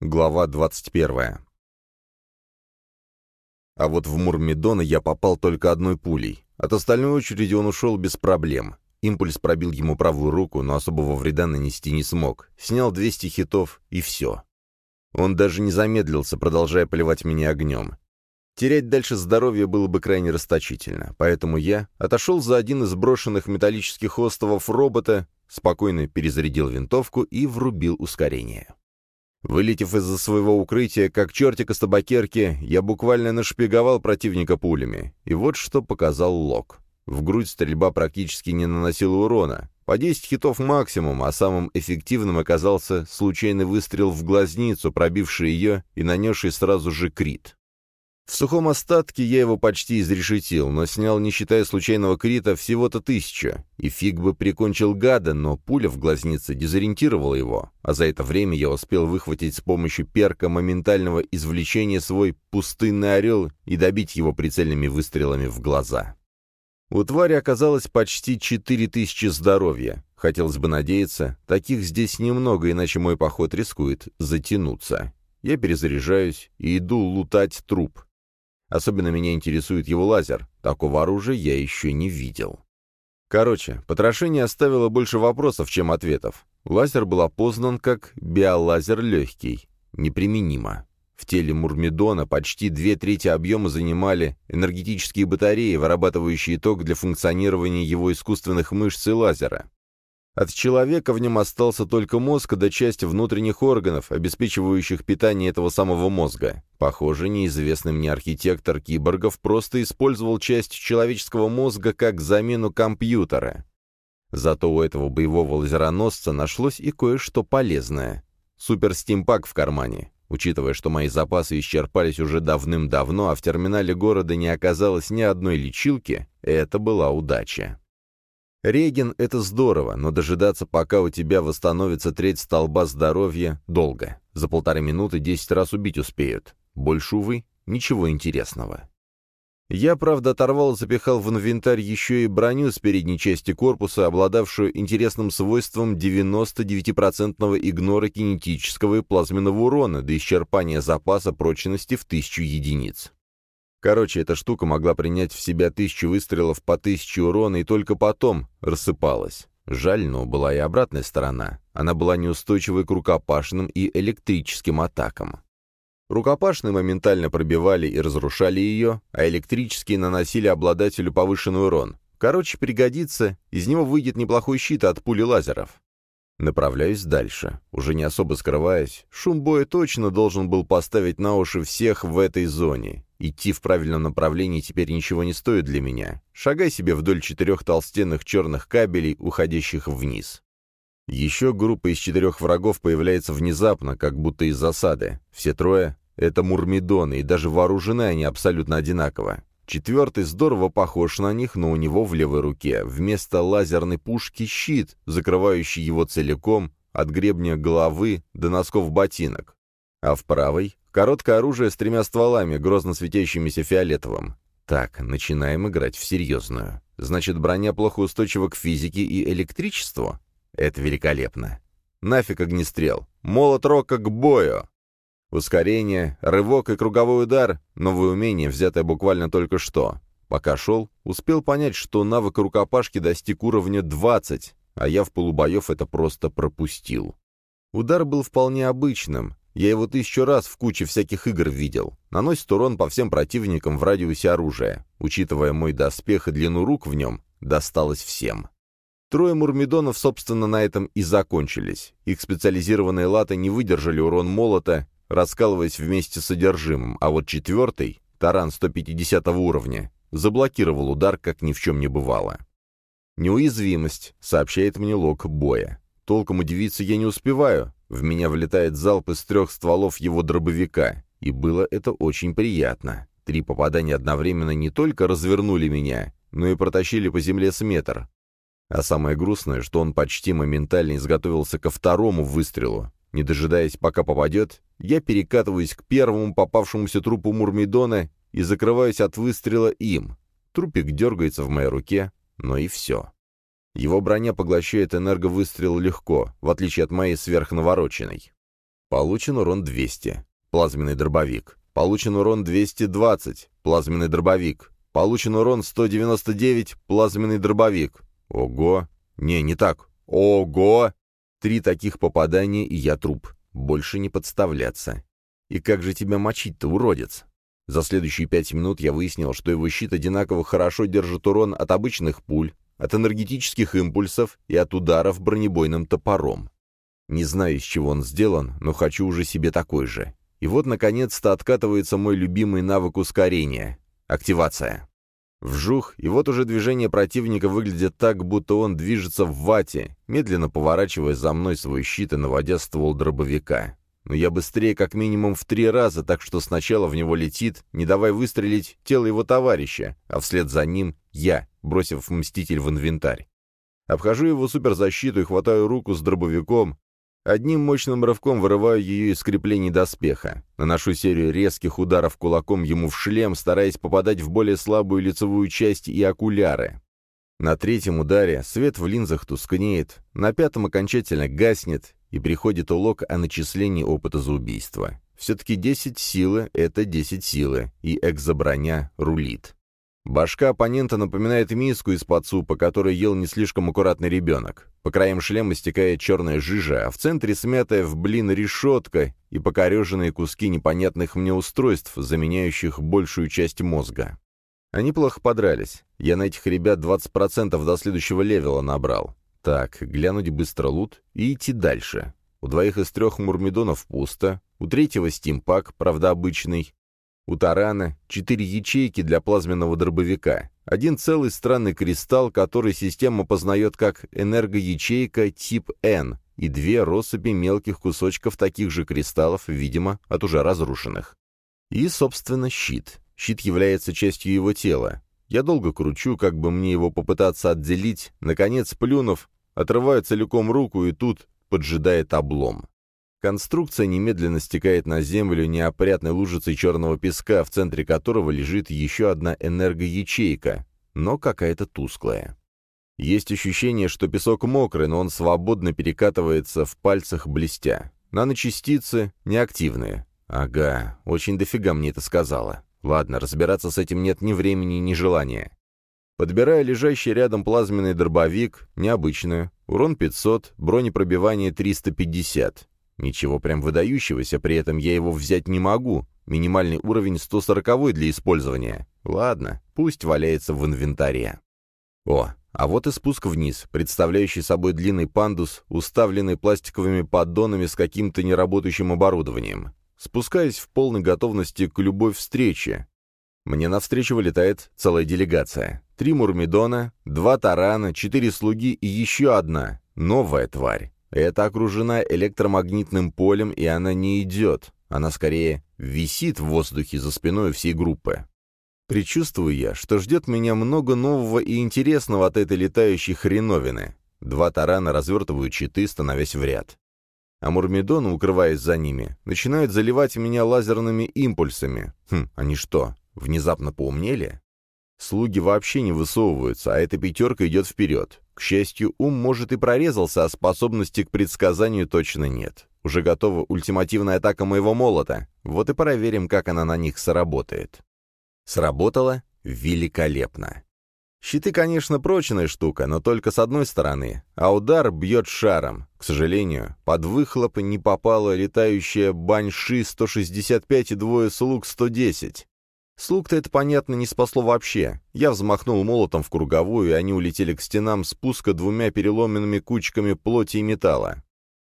Глава 21. А вот в Мурмидона я попал только одной пулей. От остальной очереди он ушел без проблем. Импульс пробил ему правую руку, но особого вреда нанести не смог. Снял 200 хитов, и все. Он даже не замедлился, продолжая поливать меня огнем. Терять дальше здоровье было бы крайне расточительно, поэтому я отошел за один из брошенных металлических островов робота, спокойно перезарядил винтовку и врубил ускорение. Вылетев из-за своего укрытия, как чертик из табакерки, я буквально нашпиговал противника пулями. И вот что показал Лок. В грудь стрельба практически не наносила урона. По 10 хитов максимум, а самым эффективным оказался случайный выстрел в глазницу, пробивший ее и нанесший сразу же крит. В сухом остатке я его почти изрешетил, но снял, не считая случайного крита, всего-то тысяча. И фиг бы прикончил гада, но пуля в глазнице дезориентировала его. А за это время я успел выхватить с помощью перка моментального извлечения свой пустынный орел и добить его прицельными выстрелами в глаза. У твари оказалось почти четыре тысячи здоровья. Хотелось бы надеяться, таких здесь немного, иначе мой поход рискует затянуться. Я перезаряжаюсь и иду лутать труп. Особенно меня интересует его лазер. Такого оружия я еще не видел. Короче, потрошение оставило больше вопросов, чем ответов. Лазер был опознан как биолазер легкий. Неприменимо. В теле Мурмидона почти две трети объема занимали энергетические батареи, вырабатывающие ток для функционирования его искусственных мышц и лазера. От человека в нем остался только мозг да часть внутренних органов, обеспечивающих питание этого самого мозга. Похоже, неизвестный мне архитектор киборгов просто использовал часть человеческого мозга как замену компьютера. Зато у этого боевого лазероносца нашлось и кое-что полезное. Суперстимпак в кармане. Учитывая, что мои запасы исчерпались уже давным-давно, а в терминале города не оказалось ни одной лечилки, это была удача. Реген — это здорово, но дожидаться, пока у тебя восстановится треть столба здоровья, долго. За полторы минуты десять раз убить успеют. Больше, увы, ничего интересного. Я, правда, оторвал и запихал в инвентарь еще и броню с передней части корпуса, обладавшую интересным свойством 99% игнора кинетического и плазменного урона до исчерпания запаса прочности в 1000 единиц. Короче, эта штука могла принять в себя тысячу выстрелов по тысяче урона и только потом рассыпалась. Жаль, но была и обратная сторона. Она была неустойчивой к рукопашным и электрическим атакам. Рукопашные моментально пробивали и разрушали ее, а электрические наносили обладателю повышенный урон. Короче, пригодится, из него выйдет неплохой щит от пули лазеров. Направляюсь дальше. Уже не особо скрываясь, шум боя точно должен был поставить на уши всех в этой зоне. Идти в правильном направлении теперь ничего не стоит для меня. Шагай себе вдоль четырех толстенных черных кабелей, уходящих вниз. Еще группа из четырех врагов появляется внезапно, как будто из засады. Все трое — это мурмидоны, и даже вооружены они абсолютно одинаково. Четвертый здорово похож на них, но у него в левой руке вместо лазерной пушки щит, закрывающий его целиком от гребня головы до носков ботинок. А в правой — короткое оружие с тремя стволами, грозно светящимися фиолетовым. Так, начинаем играть в серьезную. Значит, броня плохо устойчива к физике и электричеству? Это великолепно. Нафиг огнестрел. Молот рока к бою! Ускорение, рывок и круговой удар — новое умение, взятое буквально только что. Пока шел, успел понять, что навык рукопашки достиг уровня 20, а я в полубоев это просто пропустил. Удар был вполне обычным, я его тысячу раз в куче всяких игр видел. Наносит урон по всем противникам в радиусе оружия. Учитывая мой доспех и длину рук в нем, досталось всем. Трое мурмидонов, собственно, на этом и закончились. Их специализированные латы не выдержали урон молота раскалываясь вместе с содержимым, а вот четвертый, таран 150 уровня, заблокировал удар, как ни в чем не бывало. «Неуязвимость», — сообщает мне лог боя. Толком удивиться я не успеваю. В меня влетает залп из трех стволов его дробовика, и было это очень приятно. Три попадания одновременно не только развернули меня, но и протащили по земле с метр. А самое грустное, что он почти моментально изготовился ко второму выстрелу, не дожидаясь, пока попадет, я перекатываюсь к первому попавшемуся трупу Мурмидона и закрываюсь от выстрела им. Трупик дергается в моей руке, но и все. Его броня поглощает энерговыстрел легко, в отличие от моей сверхнавороченной. Получен урон 200. Плазменный дробовик. Получен урон 220. Плазменный дробовик. Получен урон 199. Плазменный дробовик. Ого. Не, не так. Ого. Три таких попадания, и я труп. Больше не подставляться. И как же тебя мочить-то, уродец? За следующие пять минут я выяснил, что его щит одинаково хорошо держит урон от обычных пуль, от энергетических импульсов и от ударов бронебойным топором. Не знаю, из чего он сделан, но хочу уже себе такой же. И вот, наконец-то, откатывается мой любимый навык ускорения — активация. Вжух, и вот уже движение противника выглядит так, будто он движется в вате, медленно поворачивая за мной свой щит и наводя ствол дробовика. Но я быстрее как минимум в три раза, так что сначала в него летит, не давая выстрелить, тело его товарища, а вслед за ним я, бросив Мститель в инвентарь. Обхожу его суперзащиту и хватаю руку с дробовиком, Одним мощным рывком вырываю ее из креплений доспеха. Наношу серию резких ударов кулаком ему в шлем, стараясь попадать в более слабую лицевую часть и окуляры. На третьем ударе свет в линзах тускнеет, на пятом окончательно гаснет, и приходит улог о начислении опыта за убийство. Все-таки 10 силы — это 10 силы, и экзоброня рулит. Башка оппонента напоминает миску из-под супа, который ел не слишком аккуратный ребенок. По краям шлема стекает черная жижа, а в центре смятая в блин решетка и покореженные куски непонятных мне устройств, заменяющих большую часть мозга. Они плохо подрались. Я на этих ребят 20% до следующего левела набрал. Так, глянуть быстро лут и идти дальше. У двоих из трех мурмидонов пусто, у третьего стимпак, правда обычный, у тарана четыре ячейки для плазменного дробовика, один целый странный кристалл, который система познает как энергоячейка тип N, и две россыпи мелких кусочков таких же кристаллов, видимо, от уже разрушенных. И, собственно, щит. Щит является частью его тела. Я долго кручу, как бы мне его попытаться отделить, наконец, плюнув, отрываю целиком руку, и тут поджидает облом. Конструкция немедленно стекает на землю неопрятной лужицей черного песка, в центре которого лежит еще одна энергоячейка, но какая-то тусклая. Есть ощущение, что песок мокрый, но он свободно перекатывается в пальцах блестя. Наночастицы неактивные. Ага, очень дофига мне это сказала. Ладно, разбираться с этим нет ни времени, ни желания. Подбирая лежащий рядом плазменный дробовик, необычную, урон 500, бронепробивание 350. Ничего прям выдающегося, при этом я его взять не могу. Минимальный уровень 140 для использования. Ладно, пусть валяется в инвентаре. О, а вот и спуск вниз, представляющий собой длинный пандус, уставленный пластиковыми поддонами с каким-то неработающим оборудованием. Спускаясь в полной готовности к любой встрече. Мне навстречу вылетает целая делегация. Три мурмидона, два тарана, четыре слуги и еще одна, новая тварь. Это окружена электромагнитным полем, и она не идет. Она скорее висит в воздухе за спиной всей группы. Причувствую я, что ждет меня много нового и интересного от этой летающей хреновины. Два тарана развертывают щиты, становясь в ряд. А Мурмидон, укрываясь за ними, начинают заливать меня лазерными импульсами. Хм, они что, внезапно поумнели? Слуги вообще не высовываются, а эта пятерка идет вперед. К счастью, ум, может, и прорезался, а способности к предсказанию точно нет. Уже готова ультимативная атака моего молота. Вот и проверим, как она на них сработает. Сработала великолепно. Щиты, конечно, прочная штука, но только с одной стороны, а удар бьет шаром. К сожалению, под выхлоп не попала летающая Баньши 165 и двое слуг 110. Слуг-то это, понятно, не спасло вообще. Я взмахнул молотом в круговую, и они улетели к стенам спуска двумя переломанными кучками плоти и металла.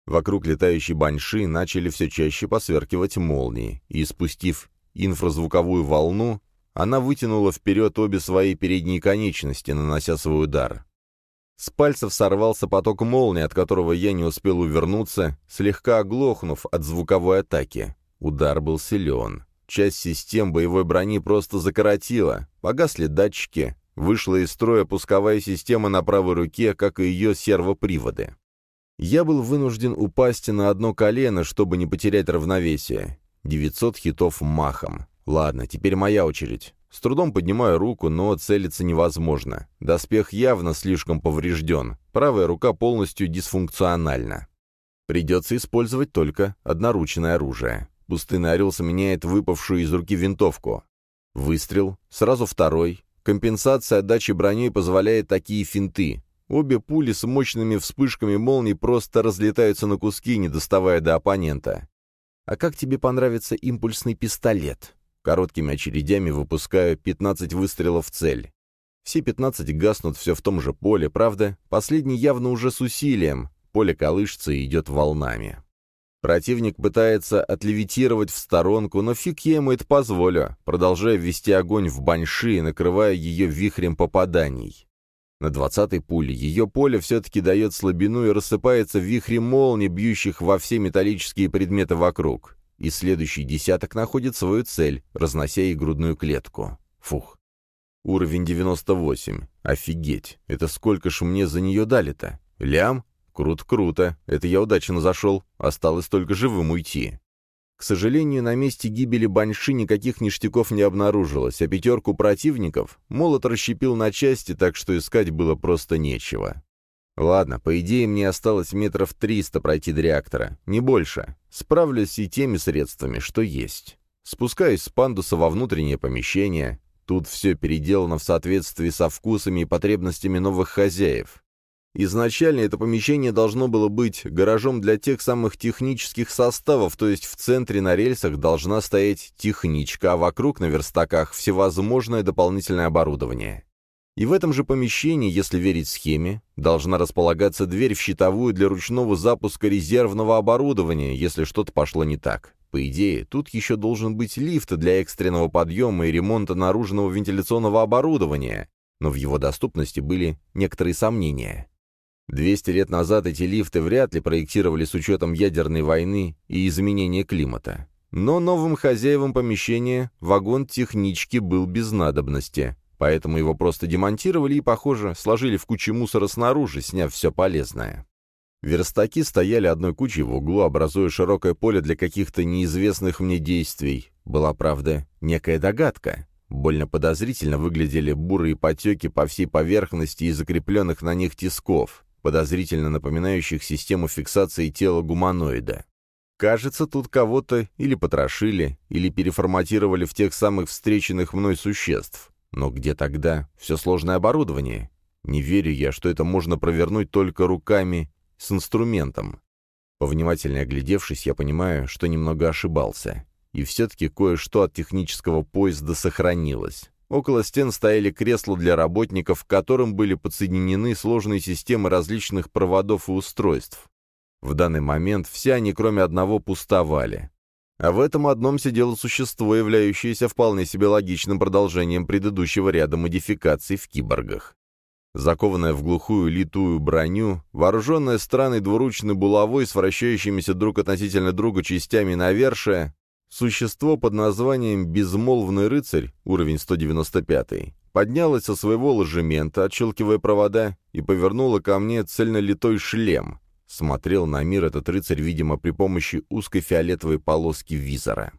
Вокруг летающей баньши начали все чаще посверкивать молнии, и, спустив инфразвуковую волну, она вытянула вперед обе свои передние конечности, нанося свой удар. С пальцев сорвался поток молнии, от которого я не успел увернуться, слегка оглохнув от звуковой атаки. Удар был силен. Часть систем боевой брони просто закоротила, погасли датчики, вышла из строя пусковая система на правой руке, как и ее сервоприводы. Я был вынужден упасть на одно колено, чтобы не потерять равновесие. 900 хитов махом. Ладно, теперь моя очередь. С трудом поднимаю руку, но целиться невозможно. Доспех явно слишком поврежден. Правая рука полностью дисфункциональна. Придется использовать только одноручное оружие. Пустынный орел заменяет выпавшую из руки винтовку. Выстрел, сразу второй. Компенсация отдачи броней позволяет такие финты. Обе пули с мощными вспышками молний просто разлетаются на куски, не доставая до оппонента. А как тебе понравится импульсный пистолет? Короткими очередями выпускаю 15 выстрелов в цель. Все 15 гаснут все в том же поле, правда, последний явно уже с усилием. Поле колышется и идет волнами. Противник пытается отлевитировать в сторонку, но фиг я ему это позволю, продолжая ввести огонь в баньши, накрывая ее вихрем попаданий. На двадцатой пуле ее поле все-таки дает слабину и рассыпается в вихре молний, бьющих во все металлические предметы вокруг. И следующий десяток находит свою цель, разнося ей грудную клетку. Фух. Уровень 98. Офигеть. Это сколько ж мне за нее дали-то? Лям? Круто-круто. Это я удачно зашел. Осталось только живым уйти. К сожалению, на месте гибели Баньши никаких ништяков не обнаружилось, а пятерку противников молот расщепил на части, так что искать было просто нечего. Ладно, по идее, мне осталось метров триста пройти до реактора, не больше. Справлюсь и теми средствами, что есть. Спускаюсь с пандуса во внутреннее помещение. Тут все переделано в соответствии со вкусами и потребностями новых хозяев. Изначально это помещение должно было быть гаражом для тех самых технических составов, то есть в центре на рельсах должна стоять техничка, а вокруг на верстаках всевозможное дополнительное оборудование. И в этом же помещении, если верить схеме, должна располагаться дверь в щитовую для ручного запуска резервного оборудования, если что-то пошло не так. По идее, тут еще должен быть лифт для экстренного подъема и ремонта наружного вентиляционного оборудования, но в его доступности были некоторые сомнения. 200 лет назад эти лифты вряд ли проектировали с учетом ядерной войны и изменения климата. Но новым хозяевам помещения вагон технички был без надобности, поэтому его просто демонтировали и, похоже, сложили в кучу мусора снаружи, сняв все полезное. Верстаки стояли одной кучей в углу, образуя широкое поле для каких-то неизвестных мне действий. Была, правда, некая догадка. Больно подозрительно выглядели бурые потеки по всей поверхности и закрепленных на них тисков подозрительно напоминающих систему фиксации тела гуманоида. Кажется, тут кого-то или потрошили, или переформатировали в тех самых встреченных мной существ. Но где тогда все сложное оборудование? Не верю я, что это можно провернуть только руками с инструментом. Повнимательнее оглядевшись, я понимаю, что немного ошибался. И все-таки кое-что от технического поезда сохранилось. Около стен стояли кресла для работников, к которым были подсоединены сложные системы различных проводов и устройств. В данный момент все они, кроме одного, пустовали. А в этом одном сидело существо, являющееся вполне себе логичным продолжением предыдущего ряда модификаций в киборгах. Закованная в глухую литую броню, вооруженная странной двуручной булавой с вращающимися друг относительно друга частями навершия, Существо под названием «Безмолвный рыцарь», уровень 195, поднялось со своего ложемента, отщелкивая провода, и повернуло ко мне цельнолитой шлем. Смотрел на мир этот рыцарь, видимо, при помощи узкой фиолетовой полоски визора.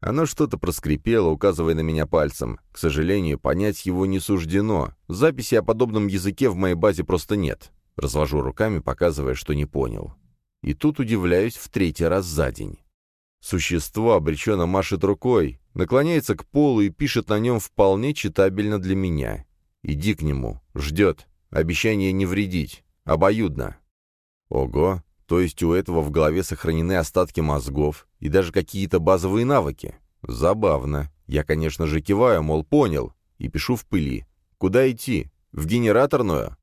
Оно что-то проскрипело, указывая на меня пальцем. К сожалению, понять его не суждено. Записи о подобном языке в моей базе просто нет. Развожу руками, показывая, что не понял. И тут удивляюсь в третий раз за день. Существо обреченно машет рукой, наклоняется к полу и пишет на нем вполне читабельно для меня. Иди к нему, ждет, обещание не вредить, обоюдно. Ого, то есть у этого в голове сохранены остатки мозгов и даже какие-то базовые навыки. Забавно. Я, конечно же, киваю, мол, понял, и пишу в пыли. Куда идти? В генераторную?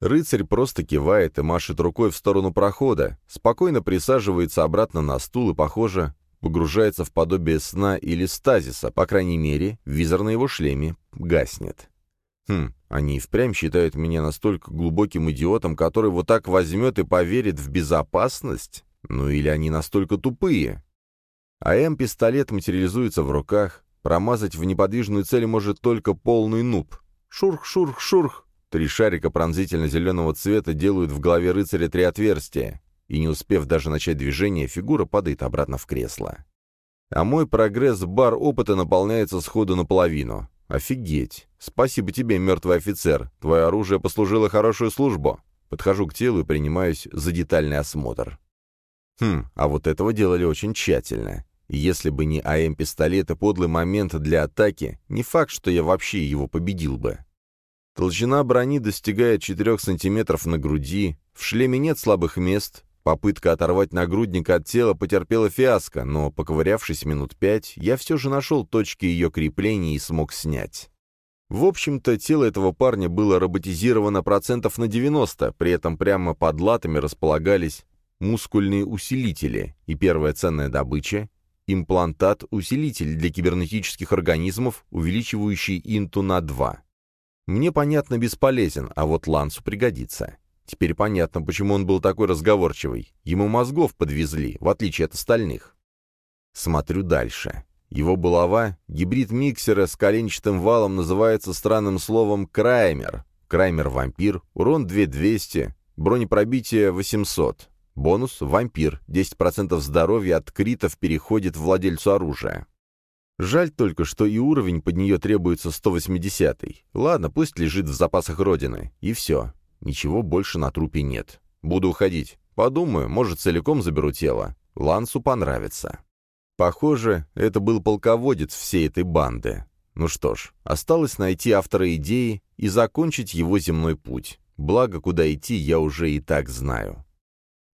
Рыцарь просто кивает и машет рукой в сторону прохода, спокойно присаживается обратно на стул и, похоже, погружается в подобие сна или стазиса, по крайней мере, визор на его шлеме гаснет. Хм, они и впрямь считают меня настолько глубоким идиотом, который вот так возьмет и поверит в безопасность? Ну или они настолько тупые? А М-пистолет материализуется в руках, промазать в неподвижную цель может только полный нуб. Шурх-шурх-шурх. Три шарика пронзительно-зеленого цвета делают в голове рыцаря три отверстия и не успев даже начать движение, фигура падает обратно в кресло. А мой прогресс-бар опыта наполняется сходу наполовину. Офигеть! Спасибо тебе, мертвый офицер. Твое оружие послужило хорошую службу. Подхожу к телу и принимаюсь за детальный осмотр. Хм, а вот этого делали очень тщательно. Если бы не АМ-пистолет и подлый момент для атаки, не факт, что я вообще его победил бы. Толщина брони достигает 4 сантиметров на груди, в шлеме нет слабых мест, попытка оторвать нагрудник от тела потерпела фиаско, но, поковырявшись минут пять, я все же нашел точки ее крепления и смог снять. В общем-то, тело этого парня было роботизировано процентов на 90, при этом прямо под латами располагались мускульные усилители, и первая ценная добыча — имплантат-усилитель для кибернетических организмов, увеличивающий инту на 2. Мне, понятно, бесполезен, а вот Лансу пригодится. Теперь понятно, почему он был такой разговорчивый. Ему мозгов подвезли, в отличие от остальных. Смотрю дальше. Его булава, гибрид миксера с коленчатым валом, называется странным словом «краймер». Краймер-вампир, урон 2200, бронепробитие 800. Бонус — вампир, 10% здоровья от критов переходит владельцу оружия. Жаль только, что и уровень под нее требуется 180-й. Ладно, пусть лежит в запасах Родины. И все. Ничего больше на трупе нет. Буду уходить. Подумаю, может, целиком заберу тело. Лансу понравится. Похоже, это был полководец всей этой банды. Ну что ж, осталось найти автора идеи и закончить его земной путь. Благо, куда идти, я уже и так знаю.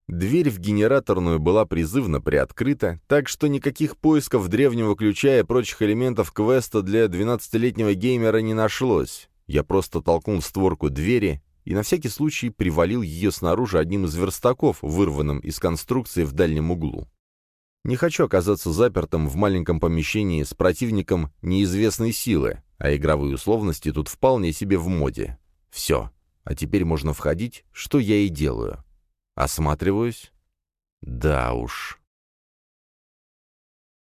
Дверь в генераторную была призывно приоткрыта, так что никаких поисков древнего ключа и прочих элементов квеста для 12-летнего геймера не нашлось. Я просто толкнул створку двери и на всякий случай привалил ее снаружи одним из верстаков, вырванным из конструкции в дальнем углу. Не хочу оказаться запертым в маленьком помещении с противником неизвестной силы, а игровые условности тут вполне себе в моде. Все. А теперь можно входить, что я и делаю. Осматриваюсь. Да уж.